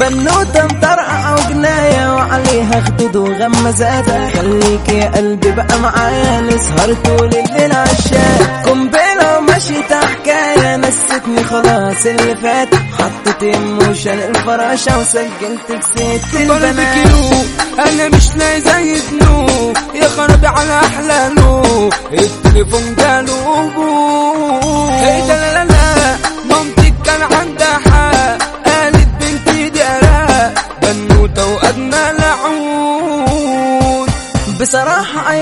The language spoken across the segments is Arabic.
بنوتة مطرقعة وقناية وعليها خدود وغمزات. خليك يا قلبي بقى معايا نسهر طول الليل عالشاي قنبلة ومشيت حكاية نستني خلاص اللي فات. حطيت إيموشن الفراشة وسجلت بسيت البنات أنا مش لاقي زي ذنوب يا خرابي على احلاله التليفون جاله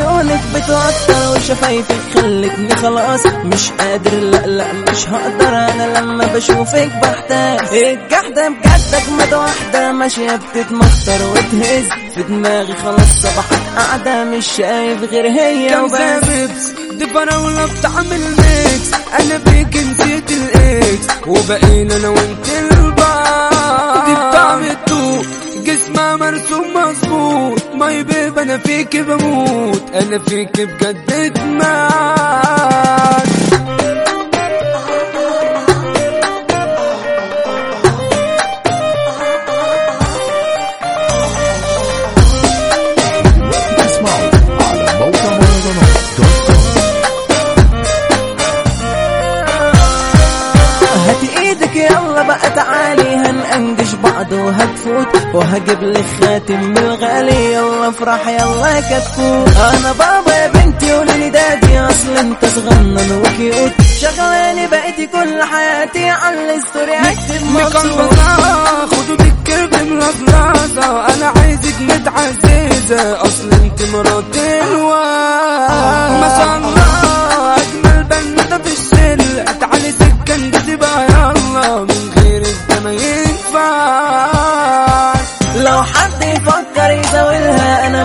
عيونك بتوتر وشفايفك خلتني خلاص. مش قادر لا لا مش هقدر. أنا لما بشوفك بحتاس. الجحدة بجدك مدى واحدة ماشية بتتمخطر وتهز. في دماغي خلاص صبحت قاعدة مش شايف غير هي وبس. دي فراولة بتعمل mix أنا بيك نسيت ال ex وبقينا أنا وأنت أنا فيك بموت أنا فيك بجد ادمان هات إيدك يلا بقى تعالي هنأنجش بعض وهتفوت وهجيب لك خاتم من الغالي. يلا افرح يلا كتكوت أنا بابا يا بنتي قولي دادي اصل انت صغنن وكيوت. شغلاني بقيتي كل حياتي على الستوري. اكتب مبسوط خدوا بالكرب ملزلزة أنا عايزك متعززة. اصل انت مرات الواد.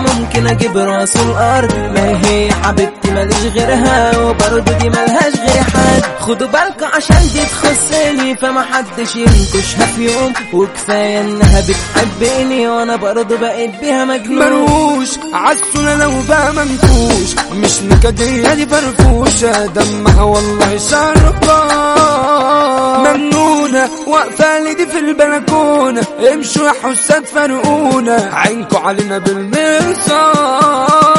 ممكن أجيب رأس الأرض. ما هي حبيبتي ماليش غيرها وبرضه دي ملهاش غير حد خدوا بالكوا عشان دي تخصني فما حدش ينكشها في يوم. وكفاية إنها بتحبني وأنا برضه بقيت بيها مجنون. مروش عالسنة لو بقى منكوش مش نكدية دي فرفوشة دمها والله شربان واقفة لي دي في البلكونة امشوا يا حساد فرقونا عينكوا علينا بالمرصاد